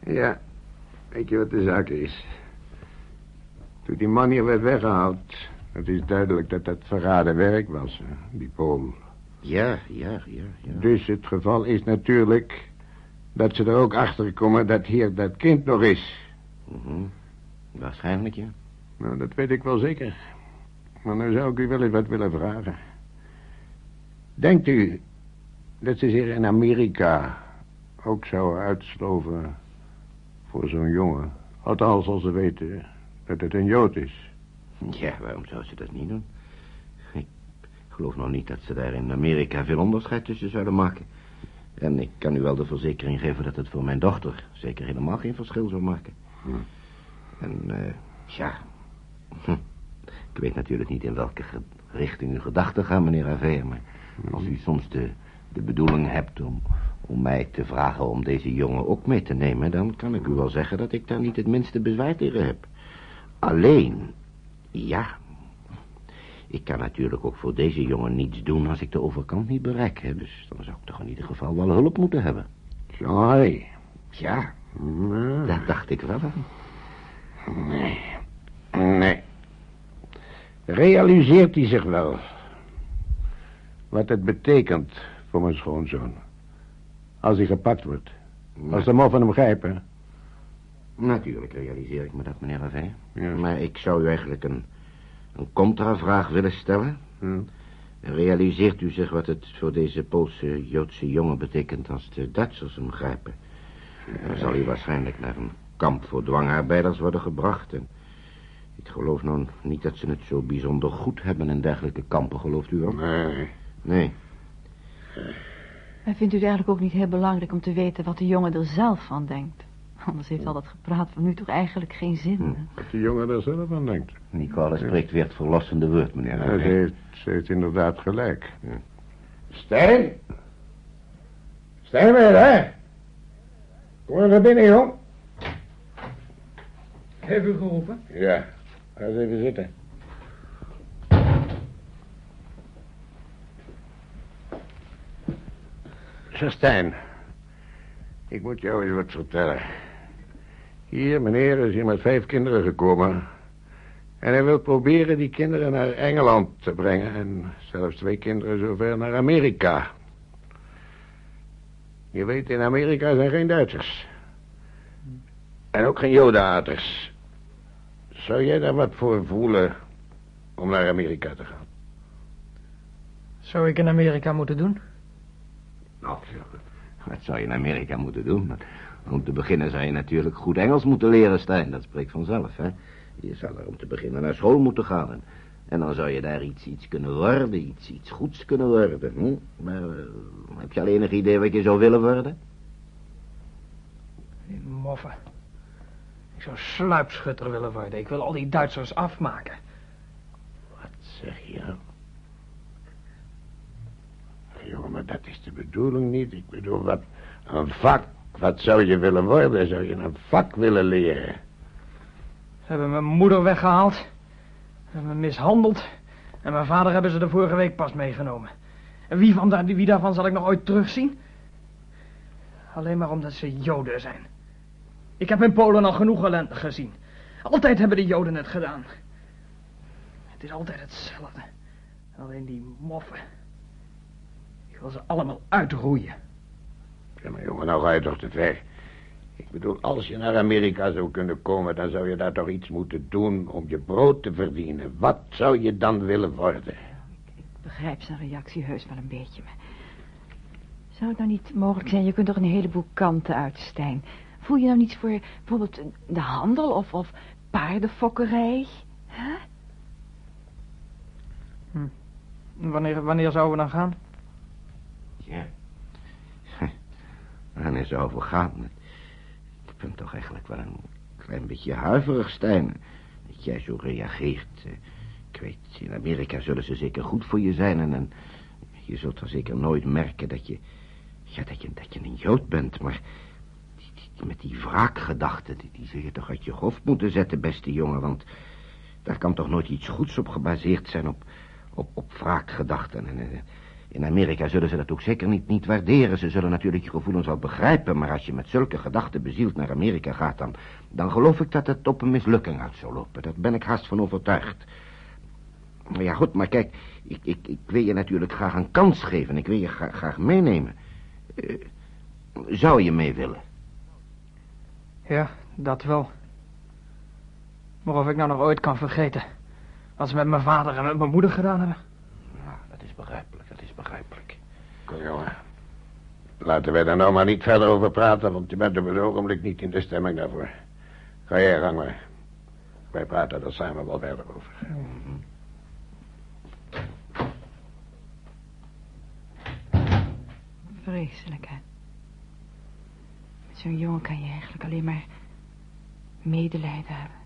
Ja. Weet je wat de zaak is? Toen die man hier werd weggehaald... Het is duidelijk dat dat verraden werk was, hè, die Pool. Ja, ja, ja, ja. Dus het geval is natuurlijk... dat ze er ook achter komen dat hier dat kind nog is. Mhm. Waarschijnlijk, ja. Nou, dat weet ik wel zeker. Maar nu zou ik u wel eens wat willen vragen. Denkt u dat ze zich in Amerika ook zouden uitsloven voor zo'n jongen? Althans, als ze weten dat het een Jood is. Ja, waarom zou ze dat niet doen? Ik geloof nou niet dat ze daar in Amerika veel onderscheid tussen zouden maken. En ik kan u wel de verzekering geven dat het voor mijn dochter zeker helemaal geen verschil zou maken. Hm. En, eh, ja... Hm. Ik weet natuurlijk niet in welke richting uw gedachten gaan, meneer Aver, maar als u soms de, de bedoeling hebt om, om mij te vragen om deze jongen ook mee te nemen, dan kan ik u wel zeggen dat ik daar niet het minste bezwaar tegen heb. Alleen, ja, Ik kan natuurlijk ook voor deze jongen niets doen als ik de overkant niet bereik. Hè? Dus dan zou ik toch in ieder geval wel hulp moeten hebben. Sorry. Ja, Nee. dat dacht ik wel. Nee. Nee. Realiseert hij zich wel wat het betekent voor mijn schoonzoon als hij gepakt wordt? Als de moffen hem grijpen? Natuurlijk realiseer ik me dat, meneer Lavey. Ja. Maar ik zou u eigenlijk een, een contravraag willen stellen. Realiseert u zich wat het voor deze Poolse Joodse jongen betekent als de Duitsers hem grijpen? Dan zal hij waarschijnlijk naar een kamp voor dwangarbeiders worden gebracht. En ik geloof nou niet dat ze het zo bijzonder goed hebben in dergelijke kampen, gelooft u wel? Nee. Nee. En vindt u het eigenlijk ook niet heel belangrijk om te weten wat de jongen er zelf van denkt? Anders heeft al dat gepraat van nu toch eigenlijk geen zin. Hm. hè? Wat die jongen er zelf aan denkt. Nicole spreekt weer het verlossende woord, meneer Ja, ze, heeft, ze heeft inderdaad gelijk. Stijn? Stijn, ben je daar? Kom er naar binnen, jong. Heb u geroepen? Ja, ga eens even zitten. Ik moet jou eens wat vertellen. Hier, meneer, is hier met vijf kinderen gekomen. En hij wil proberen die kinderen naar Engeland te brengen. En zelfs twee kinderen zover naar Amerika. Je weet, in Amerika zijn geen Duitsers. En ook geen Jodenhaters. Zou jij daar wat voor voelen om naar Amerika te gaan? Zou ik in Amerika moeten doen? Nou, wat zou je in Amerika moeten doen? Om te beginnen zou je natuurlijk goed Engels moeten leren, Stijn. Dat spreekt vanzelf, hè? Je zou er om te beginnen naar school moeten gaan. En, en dan zou je daar iets, iets kunnen worden, iets, iets goeds kunnen worden. Hm? Maar eh, heb je al enig idee wat je zou willen worden? Die moffen. Ik zou sluipschutter willen worden. Ik wil al die Duitsers afmaken. Wat zeg je? Jongen, maar dat is de bedoeling niet. Ik bedoel, wat een vak. Wat zou je willen worden? Zou je een vak willen leren? Ze hebben mijn moeder weggehaald. Ze hebben me mishandeld. En mijn vader hebben ze de vorige week pas meegenomen. En wie, van daar, wie daarvan zal ik nog ooit terugzien? Alleen maar omdat ze Joden zijn. Ik heb in Polen al genoeg ellende gezien. Altijd hebben de Joden het gedaan. Het is altijd hetzelfde. Alleen die moffen. Ik wil ze allemaal uitroeien. Ja, maar jongen, nou ga je toch te ver. Ik bedoel, als je naar Amerika zou kunnen komen... dan zou je daar toch iets moeten doen om je brood te verdienen. Wat zou je dan willen worden? Ik begrijp zijn reactie heus wel een beetje, maar... Zou het nou niet mogelijk zijn, je kunt toch een heleboel kanten uit, Stijn. Voel je nou niets voor bijvoorbeeld de handel of, of paardenfokkerij? Hè? Wanneer, wanneer zouden we dan gaan? Ja. Wanneer zou we gaan? Ik ben toch eigenlijk wel een klein beetje huiverig, Stijn. Dat jij zo reageert. Eh, Ik weet, in Amerika zullen ze zeker goed voor je zijn... en, en je zult dan zeker nooit merken dat je... Ja, dat je, dat je een Jood bent, maar... met die wraakgedachten, die, die zul je toch uit je hoofd moeten zetten, beste jongen... want daar kan toch nooit iets goeds op gebaseerd zijn, op, op, op wraakgedachten. En, eh, in Amerika zullen ze dat ook zeker niet, niet waarderen. Ze zullen natuurlijk je gevoelens wel begrijpen... maar als je met zulke gedachten bezield naar Amerika gaat... dan, dan geloof ik dat het op een mislukking uit zou lopen. Daar ben ik haast van overtuigd. Maar ja, goed, maar kijk... ik, ik, ik wil je natuurlijk graag een kans geven. Ik wil je gra- graag meenemen. Eh, zou je mee willen? Ja, dat wel. Maar of ik nou nog ooit kan vergeten... wat ze met mijn vader en met mijn moeder gedaan hebben... Ja, dat is begrijpelijk, dat is begrijpelijk. Kom, jongen. Laten wij daar nou maar niet verder over praten... want je bent op het ogenblik niet in de stemming daarvoor. Ga jij gang maar. Wij praten er samen wel verder over. Vreselijk, hè? Met zo'n jongen kan je eigenlijk alleen maar medelijden hebben.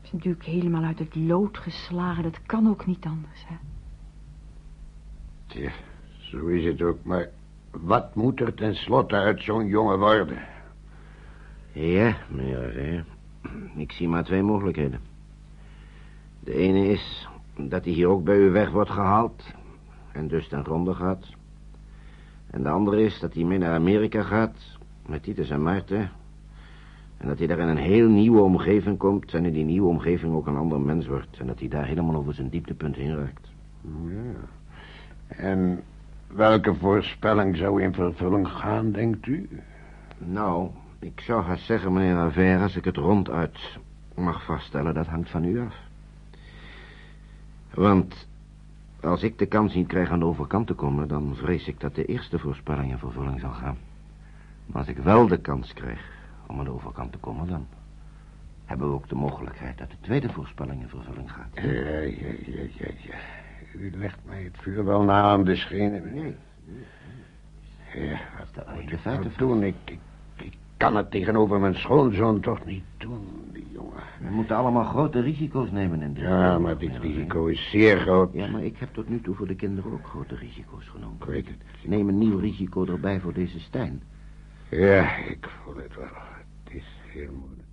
Hij is natuurlijk helemaal uit het lood geslagen. Dat kan ook niet anders, hè? Tja, zo is het ook. Maar wat moet er tenslotte uit zo'n jongen worden? Ja, meneer Lavey. Ik zie maar twee mogelijkheden. De ene is dat hij hier ook bij u weg wordt gehaald. En dus ten ronde gaat. En de andere is dat hij mee naar Amerika gaat. Met Titus en Maarten. En dat hij daar in een heel nieuwe omgeving komt. En in die nieuwe omgeving ook een ander mens wordt. En dat hij daar helemaal over zijn dieptepunt heen raakt. Ja. En welke voorspelling zou in vervulling gaan, denkt u? Nou, ik zou haast zeggen, meneer Aver, als ik het ronduit mag vaststellen, dat hangt van u af. Want als ik de kans niet krijg aan de overkant te komen, dan vrees ik dat de eerste voorspelling in vervulling zal gaan. Maar als ik wel de kans krijg om aan de overkant te komen, dan hebben we ook de mogelijkheid dat de tweede voorspelling in vervulling gaat. Ja, ja, ja, ja, ja. U legt mij het vuur wel na aan de schenen. Nee. Ja, wat feiten nou doen? Ik, ik, ik kan het tegenover mijn schoonzoon toch niet doen, die jongen. We moeten allemaal grote risico's nemen in dit Ja, maar dit risico is zeer groot. Ja, maar ik heb tot nu toe voor de kinderen ook grote risico's genomen. Ik weet het. Neem een nieuw risico erbij voor deze Stijn. Ja, ik voel het wel. Het is heel moeilijk.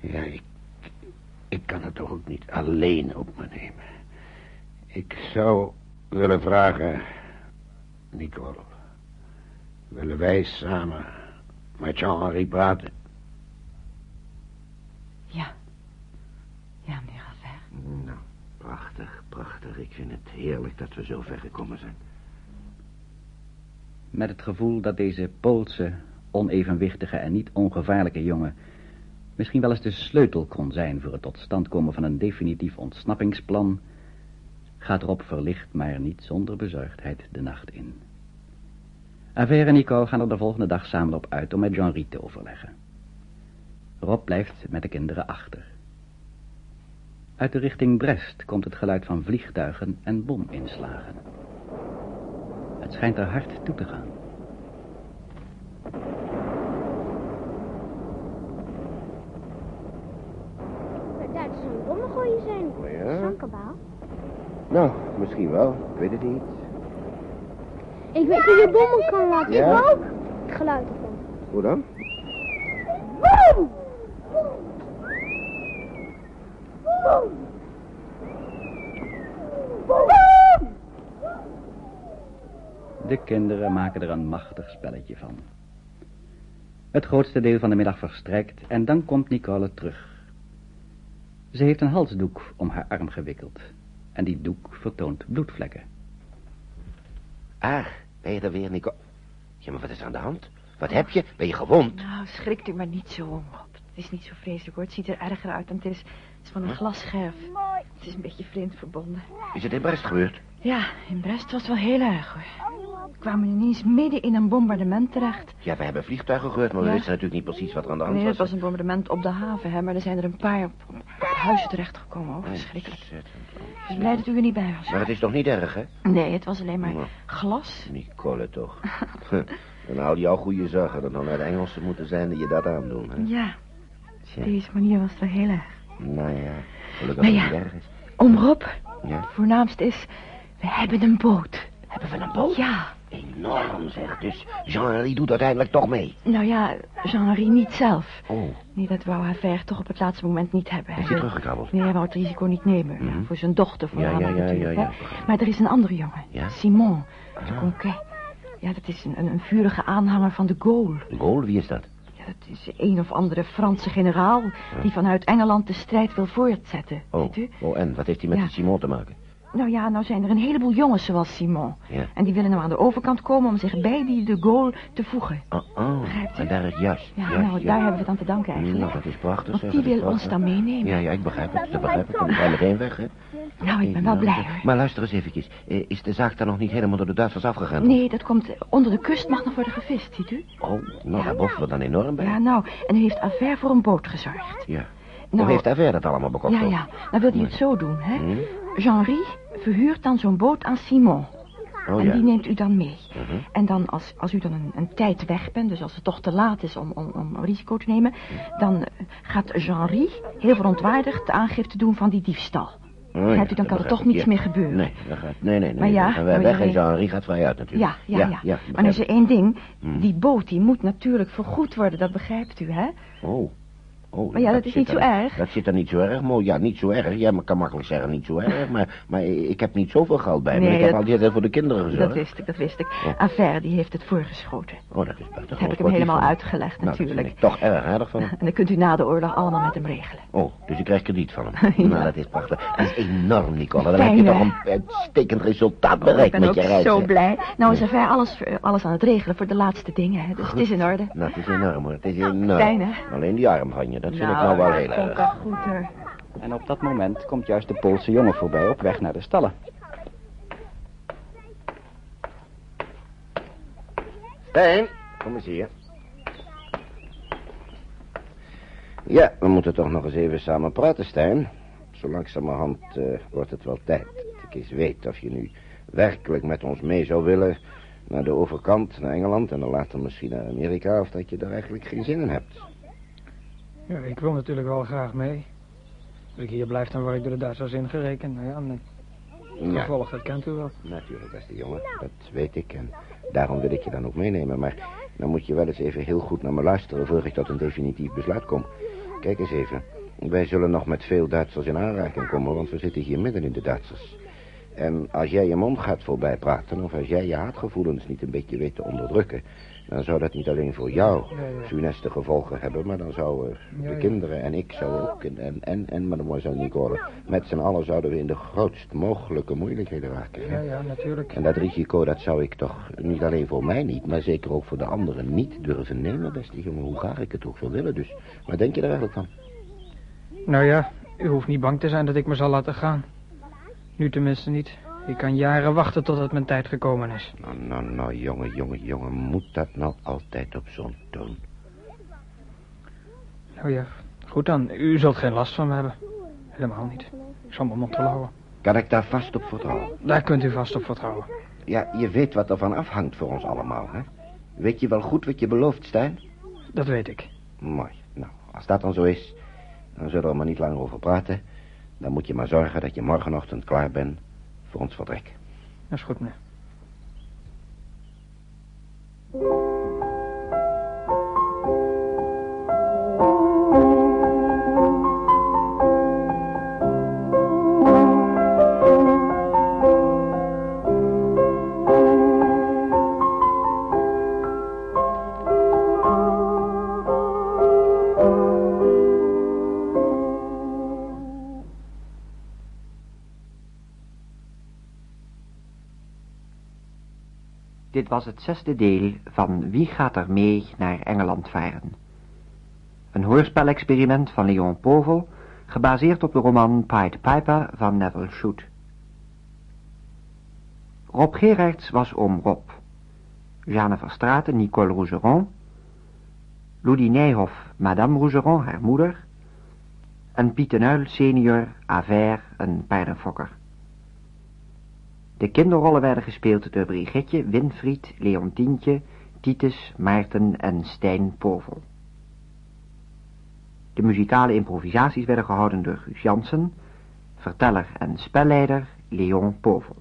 Ja, ik, ik kan het toch ook niet alleen op me nemen. Ik zou willen vragen, Nicole, willen wij samen met Jean-Henri praten? Ja. Ja, meneer Aver. Nou, prachtig, prachtig. Ik vind het heerlijk dat we zo ver gekomen zijn. Met het gevoel dat deze Poolse, onevenwichtige en niet ongevaarlijke jongen... misschien wel eens de sleutel kon zijn voor het tot stand komen van een definitief ontsnappingsplan... gaat Rob verlicht, maar niet zonder bezorgdheid, de nacht in. Aver en Nico gaan er de volgende dag samen op uit om met Jean-Riet te overleggen. Rob blijft met de kinderen achter. Uit de richting Brest komt het geluid van vliegtuigen en bominslagen. Het schijnt er hard toe te gaan. Duitsers een bommen gooien zijn. Oh ja? Zo'n. Nou, misschien wel. Ik weet het niet. Ik weet hoe je bommen kan laten. Ja? Ik ook. Het geluid ervan. Hoe dan? Boom! Boom! Boom! De kinderen maken er een machtig spelletje van. Het grootste deel van de middag verstrijkt en dan komt Nicole terug. Ze heeft een halsdoek om haar arm gewikkeld. En die doek vertoont bloedvlekken. Ah, ben je er weer, Nico? Ja, maar wat is er aan de hand? Wat heb je? Ben je gewond? Nou, schrikt u maar niet zo om, Rob. Het is niet zo vreselijk, hoor. Het ziet er erger uit dan het is. Het is van een glasscherf. Het is een beetje vreemd verbonden. Is het in Brest gebeurd? Ja, in Brest was het wel heel erg, hoor. We kwamen ineens midden in een bombardement terecht. Ja, we hebben vliegtuigen gehoord, maar we wisten natuurlijk niet precies wat er aan de hand Nee, was. het was een bombardement op de haven, hè. Maar er zijn er een paar op, op huizen terechtgekomen. Oh, Oh, verschrikkelijk. Ontzettend. Ik ben blij dat u er niet bij was. Maar het is toch niet erg, hè? Nee, het was alleen maar glas. Nicole, toch. dan hou je al goede zorgen dat dan naar de Engelsen moeten zijn die je dat aandoen, hè? Ja, deze manier was het wel heel erg. Nou ja, gelukkig Maar dat ja. het niet erg is. Om Rob, Ja? het voornaamste is, we hebben een boot. Hebben we een boot? Ja, Enorm, zeg. Dus Jean-Henri doet uiteindelijk toch mee. nou ja, Jean-Marie niet zelf. Oh, Nee, dat wou haar ver toch op het laatste moment niet hebben. is hij teruggekrabbeld? Nee, hij wou het risico niet nemen. ja, Mhm. voor zijn dochter Ja, ja, ja, ja, natuurlijk. ja, hè. Maar er is een andere jongen. Simon. De Ah. Conquet. Ja, dat is een, een, vurige aanhanger van de Gaulle. Goal, wie is dat? Ja, dat is een of andere Franse generaal... die vanuit Engeland de strijd wil voortzetten. Oh, Weet u? oh en? Wat heeft hij met Ja. die Simon te maken? Nou ja, nou zijn er een heleboel jongens zoals Simon. Ja. En die willen nou aan de overkant komen om zich bij die de Gaulle te voegen. Oh, oh. Begrijpt u? En daar is juist. Ja, nou, daar hebben we het aan te danken eigenlijk. Nou, dat is prachtig. Want zeg, die wil ons dan meenemen. Ja, ja, ik begrijp het. Dat begrijp ik. Dan ga meteen weg, hè? Nou, ik ben wel blij dat- hoor. Maar luister eens eventjes. Eh, Is de zaak dan nog niet helemaal door de Duitsers afgegaan? Nee, dat komt onder de kust mag nog worden gevist, ziet u? Oh, nou, daar boffen we dan enorm bij. Ja, nou, en u heeft Aver voor een boot gezorgd. Ja. Nou, Hoe heeft Aver dat allemaal bekocht? Ja, dan? ja. Nou wil hij het zo doen, hè. Hm? Jean-Rie verhuurt dan zo'n boot aan Simon. Oh en ja. die neemt u dan mee. Mhm. En dan als, als u dan een, een tijd weg bent, dus als het toch te laat is om, om, om risico te nemen... dan eh, gaat Jean-Rie heel verontwaardigd de aangifte doen van die diefstal. Oh, ja, u, dan kan er toch niets ja. meer gebeuren. Nee, dat gaat, nee, nee, nee. Maar ja, dan gaan wij weg en. Jean-Henri gaat vrij uit natuurlijk. Ja, ja, ja. maar er is één ding. Hm. Die boot die moet natuurlijk vergoed worden, dat begrijpt u, hè? Oh, Oh, Maar ja, dat is niet zo er- erg. Dat zit er niet zo erg, mooi. Ja, niet zo erg. Ja, maar kan makkelijk zeggen niet zo erg. Maar, maar ik heb niet zoveel geld bij me. Nee, ik heb dat- altijd voor de kinderen gezorgd. Dat wist ik, dat wist ik. Affaire, die heeft het voorgeschoten. Oh, dat is Dat buitengewoon heb ik hem helemaal van uitgelegd, Nou, dat natuurlijk. ik toch erg aardig van hem. En dan kunt u na de oorlog allemaal met hem regelen. Oh, dus ik krijg krediet van hem. Ja. Nou, dat is prachtig. Dat is enorm, Nicole. Dan heb Fijn, je toch een uitstekend resultaat Oh, ik bereikt ben met ook je reizen. zo blij. Nou is Affaire alles, alles aan het regelen voor de laatste dingen. Dus het is in orde. Nou, het is enorm hoor. Het is enorm. Fijn, hè? Alleen die arm van je, dat vind ik nou wel heel erg. goed hoor. En op dat moment komt juist de Poolse jongen voorbij op weg naar de stallen. Stijn, kom eens hier. Ja, we moeten toch nog eens even samen praten, Stijn. Zo langzamerhand eh, wordt het wel tijd dat ik eens weet of je nu werkelijk met ons mee zou willen... naar de overkant, naar Engeland en dan later misschien naar Amerika... of dat je daar eigenlijk geen zin in hebt. Ja, ik wil natuurlijk wel graag mee. Als ik hier blijf, dan word ik door de Duitsers ingerekend. Nou ja, het Ja, gevolg, dat kent u wel. natuurlijk, beste jongen. Dat weet ik en daarom wil ik je dan ook meenemen. Maar dan moet je wel eens even heel goed naar me luisteren... voor ik tot een definitief besluit kom. Kijk eens even. Wij zullen nog met veel Duitsers in aanraking komen... want we zitten hier midden in de Duitsers. En als jij je mond gaat voorbij praten... of als jij je haatgevoelens niet een beetje weet te onderdrukken... dan zou dat niet alleen voor jou funeste gevolgen hebben... maar dan zouden de kinderen en ik zou ook... en, en, en, en mademoiselle Nicole... met z'n allen zouden we in de grootst mogelijke moeilijkheden raken. Ja, ja, natuurlijk. En dat risico, dat zou ik toch niet alleen voor mij niet... maar zeker ook voor de anderen niet durven nemen, beste jongen... hoe graag ik het ook zou willen. Dus wat denk je er eigenlijk van? Nou ja, u hoeft niet bang te zijn dat ik me zal laten gaan. Nu tenminste niet. Ik kan jaren wachten tot mijn tijd gekomen is. Nou, nou, nou, jongen, jongen, jongen... moet dat nou altijd op zo'n toon? Nou ja, goed dan. U zult geen last van me hebben. Helemaal niet. Ik zal mijn mond wel houden. Kan ik daar vast op vertrouwen? Daar kunt u vast op vertrouwen. Ja, je weet wat er van afhangt voor ons allemaal, hè? Weet je wel goed wat je belooft, Stijn? Dat weet ik. Mooi. Nou, als dat dan zo is... dan zullen we er maar niet langer over praten. Dan moet je maar zorgen dat je morgenochtend klaar bent voor ons vertrek. Dat is goed, meneer. Was het zesde deel van Wie gaat er mee naar Engeland varen? Een hoorspelexperiment van Leon Povel, gebaseerd op de roman Pied Piper van Neville Shute. Rob Gerards was oom Rob. Jeanne Verstraeten Nicole Rougeron. Louis Nijhoff Madame Rougeron, haar moeder. En Piet den Uyl senior Aver, een paardenfokker. De kinderrollen werden gespeeld door Brigitte, Winfried, Leontientje, Titus, Maarten en Stijn Povel. De muzikale improvisaties werden gehouden door Guus Jansen, verteller en spelleider Leon Povel.